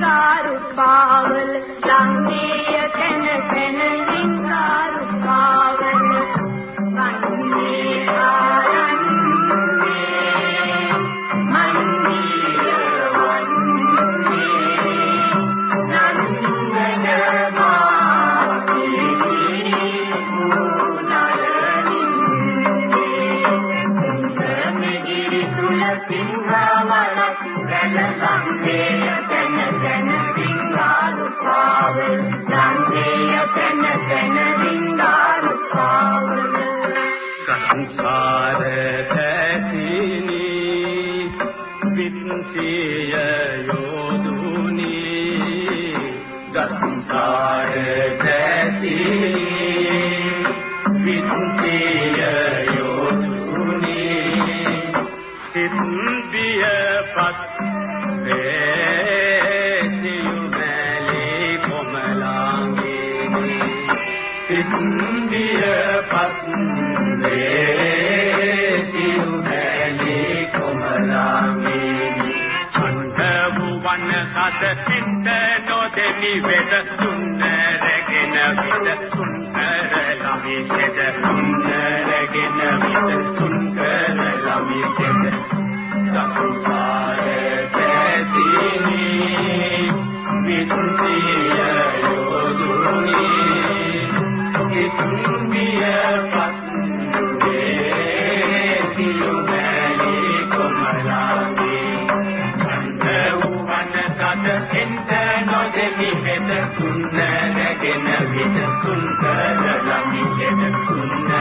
ලිංගාරු පාවල ලංගේය කන කන ලිංගාරු පාවල මන්නේ ආරන්නේ මන්නේ වන්නේ නන්දන Thank you. තාව නන්දිය තන තන වින්දාරු පාව සංසාර තැතිනි විත්සිය යෝදුනි සංසාර තැතිනි විත්සිය යෝදුනි සිත් බියපත් වේ සින්දියපත් වේ සිවැලි කොමලාමේ. ඡණ්ඩ වූවන් සත සින්ද නොදෙමි වෙද සුන්දරගෙන විද සුන්දර ළමේ සෙද. සුන්දරගෙන විද සුන්දර ළමේ සෙද. සතුටාරේ පැතිනි විසුන්දිය යෝදුනි. සුන්දරගෙන විදසුන් කරලා මිදෙන සුන්දර